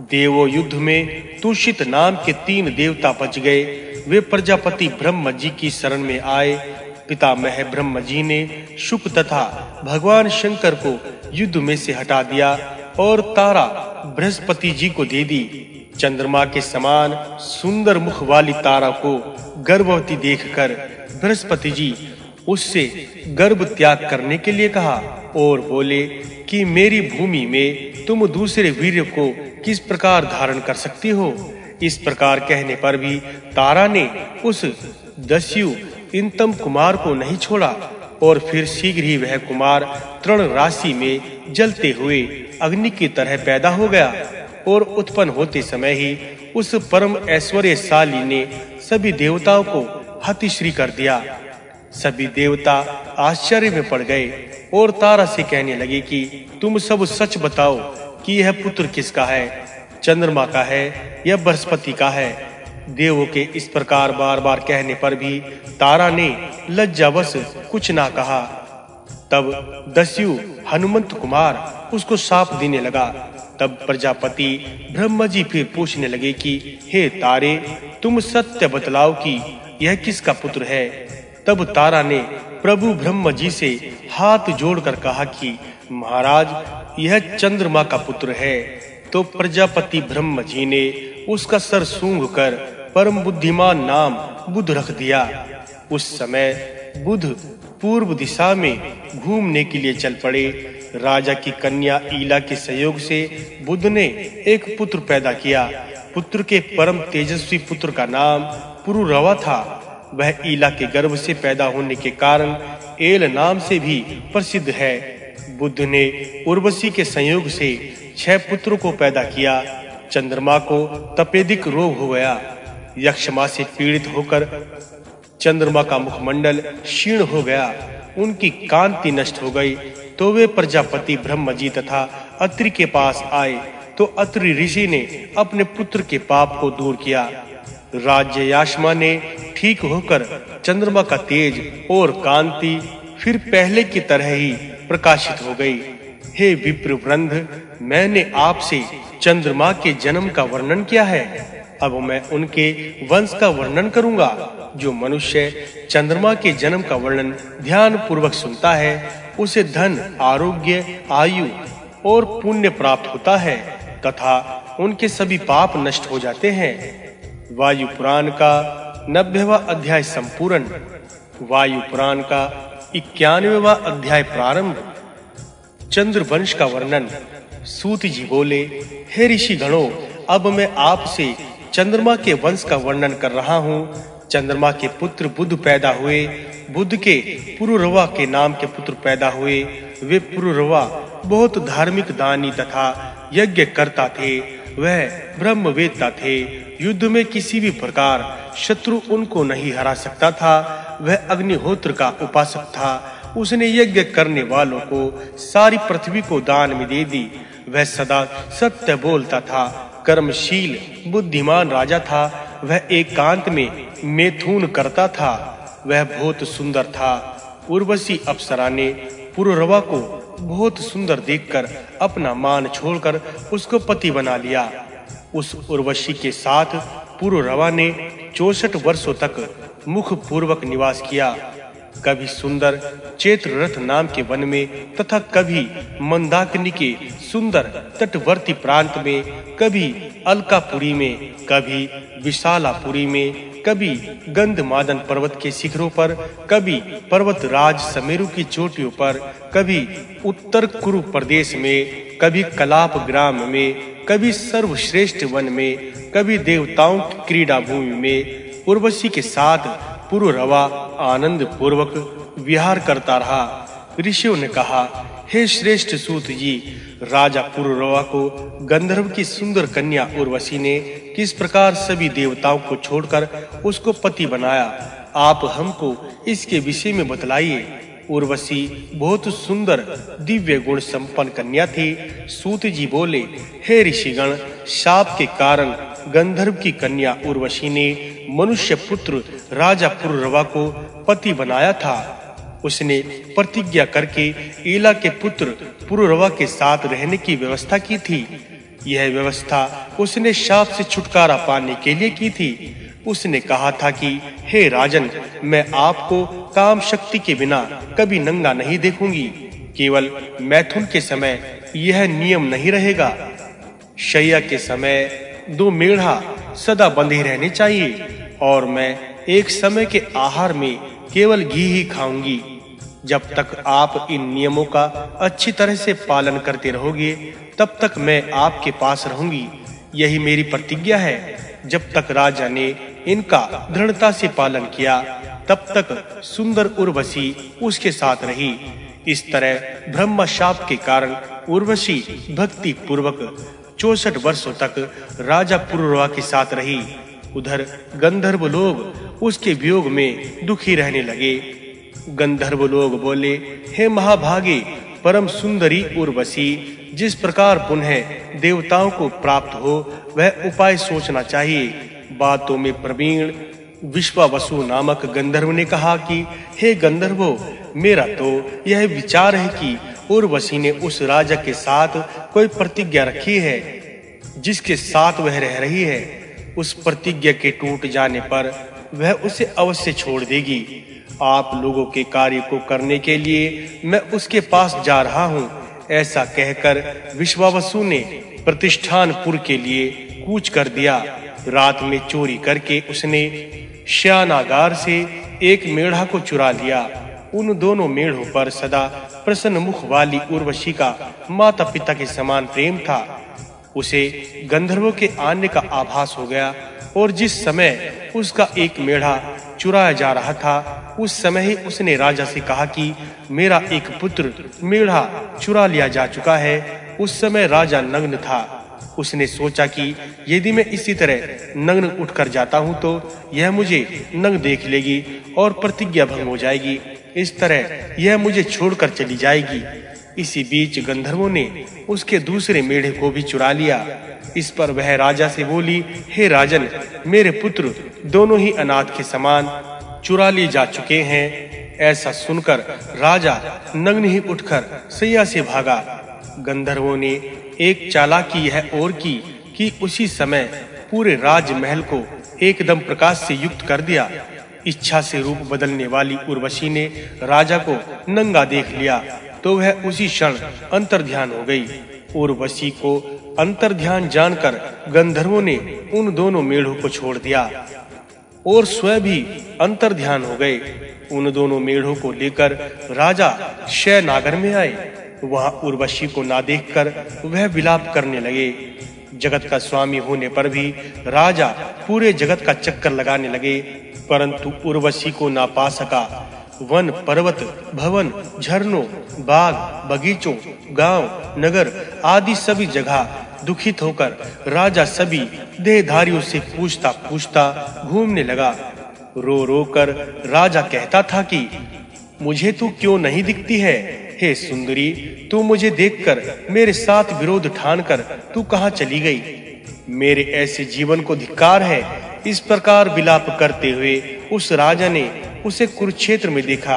देवो युद्ध में तुषित नाम के तीन देवता बच गए। वे प्रजापति ब्रह्म जी की शरण में आए। पितामह ब्रह्म जी ने शुक तथा भगवान शंकर को युद्ध में से हटा दिया और तारा बृहस्पति जी को दे दी। चंद्रमा के समान सुंदर मुख वाली तारा को गर्भवती देखकर बृहस्पति जी उससे गर्भ त्याग करने के लिए कहा और बोले कि मेरी भूमि में तुम दूसरे वीर को किस प्रकार धारण कर सकती हो? इस प्रकार कहने पर भी तारा ने उस दस्यु इंतम कुमार को नहीं छोड़ा और फिर शीघ्र ही वह कुमार तृण राशि में जलते हुए अग्नि की तरह पैदा हो गया और उत्पन्न होते समय ही उस परम ऐश्वर्यशाली ने सभी देवताओं को हतिश्री कर दिया। सभी देवता आश्चर्य में पड़ गए और तारा से कहने लगे कि, तुम सब सच बताओ कि यह पुत्र किसका है? चंद्रमा का है या बृहस्पति का है? देवों के इस प्रकार बार-बार कहने पर भी तारा ने लज्जावश कुछ ना कहा। तब दस्यु हनुमंत कुमार उसको साप देने लगा। तब प्रजापति ब्रह्म जी फिर पूछने लगे कि, हे तारे, तुम सत्य बतलाओ कि यह किसका पुत्र है? तब तारा ने प्रभु ब्रह्म जी से हाथ जोड़कर कहा कि महाराज, यह चंद्रमा का पुत्र है। तो प्रजापति ब्रह्म जी ने उसका सर सूंघ कर परम बुद्धिमान नाम बुध रख दिया। उस समय बुध पूर्व दिशा में घूमने के लिए चल पड़े। राजा की कन्या ईला के सहयोग से बुध ने एक पुत्र पैदा किया। पुत्र के परम तेजस्वी पुत्र का नाम पुरुरवा था। वह ईला के गर्भ से पैदा होने के कारण एल नाम से भी प्रसिद्ध है। बुद्ध ने उर्वशी के संयोग से छह पुत्रों को पैदा किया। चंद्रमा को तपेदिक रोग हो गया। यक्षमा से पीड़ित होकर चंद्रमा का मुखमंडल क्षीण हो गया। उनकी कांति नष्ट हो गई। तो वे प्रजापति ब्रह्म जी तथा अत्रि के पास आए। तो अत्रि ऋषि ने अपने पुत्र के पाप को दूर किया। राज्य याशमा ने ठीक होकर चंद्रमा का तेज और कांति फिर पहले की तरह ही प्रकाशित हो गई। हे विप्र वृंद, मैंने आपसे चंद्रमा के जन्म का वर्णन किया है। अब मैं उनके वंश का वर्णन करूँगा, जो मनुष्य चंद्रमा के जन्म का वर्णन ध्यान पूर्वक सुनता है, उसे धन, आरोग्य, आयु और पुण्य प्राप्त होता है, तथा उनके सभी पाप नष्ट हो जाते हैं। वायु पुराण का नब्बेवा अध्याय संपूर्ण। वायु पुराण का इक्यानवेवा अध्याय प्रारंभ। चंद्र वंश का वर्णन। सूत जी बोले, हे ऋषि गणों, अब मैं आपसे चंद्रमा के वंश का वर्णन कर रहा हूँ। चंद्रमा के पुत्र बुध पैदा हुए बुध के पुरुरवा के नाम के पुत्र पैदा हुए। वे पुरुरवा बहुत धार्मिक दानी तथा यज्ञ करता थे, वह ब्रह्मवेत्ता थे। युद्ध में किसी भी प्रकार शत्रु उनको नहीं हरा सकता था। वह अग्निहोत्र का उपासक था। उसने यज्ञ करने वालों को सारी पृथ्वी को दान में दे दी। वह सदा सत्य बोलता था, कर्मशील, बुद्धिमान राजा था। वह एकांत एक में मैथुन करता था। वह बहुत सुंदर था। उर्वशी अप्सरा ने पुररवा को बहुत सुंदर देखकर अपना मान छोड़कर उसको पति बना लिया। उस उर्वशी के साथ पुररवा ने 64 वर्षों तक मुख पूर्वक निवास किया। कभी सुंदर चेत्र रथ नाम के वन में तथा कभी मंदाकिनी के सुंदर तटवर्ती प्रांत में, कभी अलकापुरी में, कभी विशालापुरी में, कभी गंधमादन पर्वत के शिखरों पर, कभी पर्वत राज समेरु की चोटियों पर, कभी उत्तर कुरु प्रदेश में, कभी कलाप ग्राम में, कभी सर्वश्रेष्ठ वन में, कभी देवताओं की क्रीड़ा भूमि में उर्वशी के साथ पुरुरवा आनंद पूर्वक विहार करता रहा। ऋषियों ने कहा, हे श्रेष्ठ सूत जी, राजा पुरुरवा को गंधर्व की सुंदर कन्या उर्वशी ने किस प्रकार सभी देवताओं को छोड़कर उसको पति बनाया? आप हमको इसके विषय में बतलाइए। उर्वशी बहुत सुंदर, दिव्य गुण संपन्न कन्या थी। सूत जी बोले, हे ऋषिगण, शाप के कारण गंधर्व की कन्या उर्वशी ने मनुष्य पुत्र राजा पुररवा को पति बनाया था। उसने प्रतिज्ञा करके ईला के पुत्र पुररवा के साथ रहने की व्यवस्था की थी। यह व्यवस्था उसने शाप से छुटकारा पाने के लिए की थी। उसने कहा था कि, हे राजन, मैं आपको काम शक्ति के बिना कभी नंगा नहीं देखूँगी। केवल मैथुन के समय यह नियम नहीं रहेगा। शैया के समय दो मेढ़ा सदा बंधे रहने चाहिए और मैं एक समय के आहार में केवल घी ही खाऊँगी। जब तक आप इन नियमों का अच्छी तरह से पालन करते रहोगे, तब तक मैं आपके पास रहूँगी। यही मेरी प्रतिज्ञा है। जब तक राजा ने इनका दृढ़ता से पालन किया, तब तक सुंदर उर्वशी उसके साथ रही। इस तरह ब्रह्म शाप के कारण उर्वशी भक्ति पूर्वक चौसठ वर्षों तक राजा पुरुरवा के साथ रही। उधर गंधर्व लोग उसके वियोग में दुखी रहने लगे। गंधर्व लोग बोले, हे महाभागे, परम सुंदरी उर्वशी, जिस प्रकार पुनः देवताओं को प्राप्त हो, वह उपाय सोचना चाहिए। बातों में प्रवीण विश्वावसु नामक गंधर्व ने कहा कि, हे गंधर्वो, मेरा तो यह विचार है कि उर्वशी ने उस राजा के साथ कोई प्रतिज्ञा रखी है, जिसके साथ वह रह रही है, उस प्रतिज्ञा के टूट जाने पर वह उसे अवश्य छोड़ देगी। आप लोगों के कार्य को करने के लिए मैं उसके पास जा रहा हूँ, ऐसा कहकर विश्वावसु ने प्रतिष्ठानपुर के लिए कूच कर दिया। रात में चोरी करके उसने श्यानागार से एक मेढ़ा को चुरा लिया। उन दोनों मेढ़ों पर सदा प्रसन्न मुख वाली उर्वशी का माता पिता के समान प्रेम था। उसे गंधर्वों के आने का आभास हो गया और जिस समय उसका एक मेढ़ा चुराया जा रहा था, उस समय ही उसने राजा से कहा कि, मेरा एक पुत्र मेढ़ा चुरा लिया जा चुका है। उस समय राजा नग्न था। उसने सोचा कि, यदि मैं इसी तरह नग्न उठकर जाता हूँ तो यह मुझे नग्न देख लेगी और प्रतिज्ञा भंग हो जाएगी। इस तरह यह मुझे छोड़कर चली जाएगी। इसी बीच गंधर्वों ने उसके दूसरे मेढ़े को भी चुरा लिया। इस पर वह राजा से बोली, हे राजन, मेरे पुत्र, दोनों ही अनाथ के समान चुरा लिए जा चुके हैं। ऐसा सुनकर राजा नग्न ही उठकर सैया से भागा। गंधर्वों ने एक चालाकी यह और की कि उसी समय पूरे राजमहल को एकदम प्रकाश से युक्त कर दिया। इच्छा से रूप बदलने वाली उर्वशी ने राजा को नंगा देख लिया तो वह उसी क्षण अंतर्ध्यान हो गई। उर्वशी को अंतर्ध्यान जानकर गंधर्वों ने उन दोनों मेढ़ों को छोड़ दिया और स्वयं भी अंतर्ध्यान हो गए। उन दोनों मेढ़ों को लेकर राजा शय नागर में आए। वहाँ उर्वशी को ना देखकर वह विलाप करने लगे। जगत का स्वामी होने पर भी राजा पूरे जगत का चक्कर लगाने लगे, परंतु उर्वशी को ना पा सका। वन पर्वत, भवन, झरनों, बाग, बगीचों, गाँव, नगर आदि सभी जगह दुखित होकर राजा सभी देहधारियों से पूछता पूछता घूमने लगा। रो रो कर राजा कहता था कि, मुझे तू क्यों नहीं दिखती है? हे सुंदरी, तू मुझे देखकर मेरे साथ विरोध ठानकर तू कहाँ चली गई? मेरे ऐसे जीवन को धिक्कार है। इस प्रकार विलाप करते हुए उस राजा ने उसे कुरुक्षेत्र में देखा।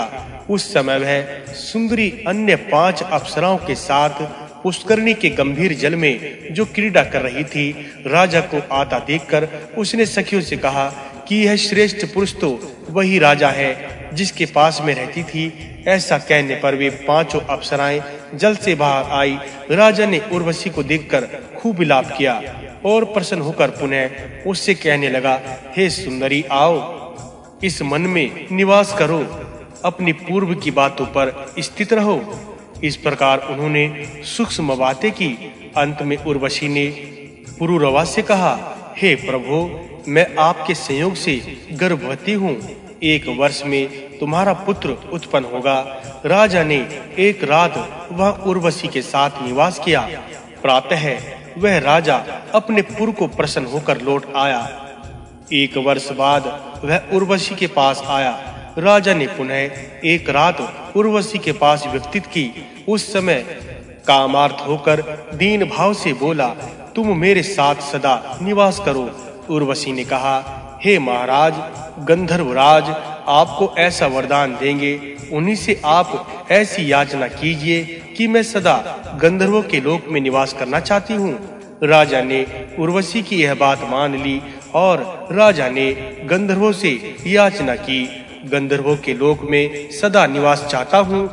उस समय वह सुंदरी अन्य पाँच अप्सराओं के साथ पुष्करणी के गंभीर जल में जो क्रीड़ा कर रही थी, राजा को आता देखकर उसने सखियों से कहा कि यह श्रेष्ठ पुरुष तो वही राजा है जिसके पास में रहती थी, ऐसा कहने पर वे पाँचों अप्सराएँ जल से बाहर आई। राजा ने उर्वशी को देखकर खूब विलाप किया और प्रसन्न होकर पुनः उससे कहने लगा, हे सुंदरी, आओ, इस मन में निवास करो, अपनी पूर्व की बातों पर स्थित रहो। इस प्रकार उन्होंने सूक्ष्म बातें की। अंत में उर्वशी ने पुरुरवा से कहा, हे प्रभु, मैं आपके संयोग से गर्भवती हूँ। एक वर्ष में तुम्हारा पुत्र उत्पन्न होगा। राजा ने एक रात वह उर्वशी के साथ निवास किया। प्रातः वह राजा अपने पुर को प्रसन्न होकर लौट आया। एक वर्ष बाद वह उर्वशी के पास आया। राजा ने पुनः एक रात उर्वशी के पास व्यतीत की। उस समय कामार्थ होकर दीन भाव से बोला, तुम मेरे साथ सदा निवास करो। उर्वशी ने कहा हे महाराज गंधर्वराज आपको ऐसा वरदान देंगे। उन्हीं से आप ऐसी याचना कीजिए कि मैं सदा गंधर्वों के लोक में निवास करना चाहती हूँ। राजा ने उर्वशी की यह बात मान ली और राजा ने गंधर्वों से याचना की। गंधर्वों के लोक में सदा निवास चाहता हूँ।